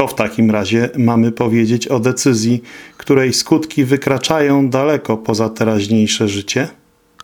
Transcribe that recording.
Co w takim razie mamy powiedzieć o decyzji, której skutki wykraczają daleko poza teraźniejsze życie?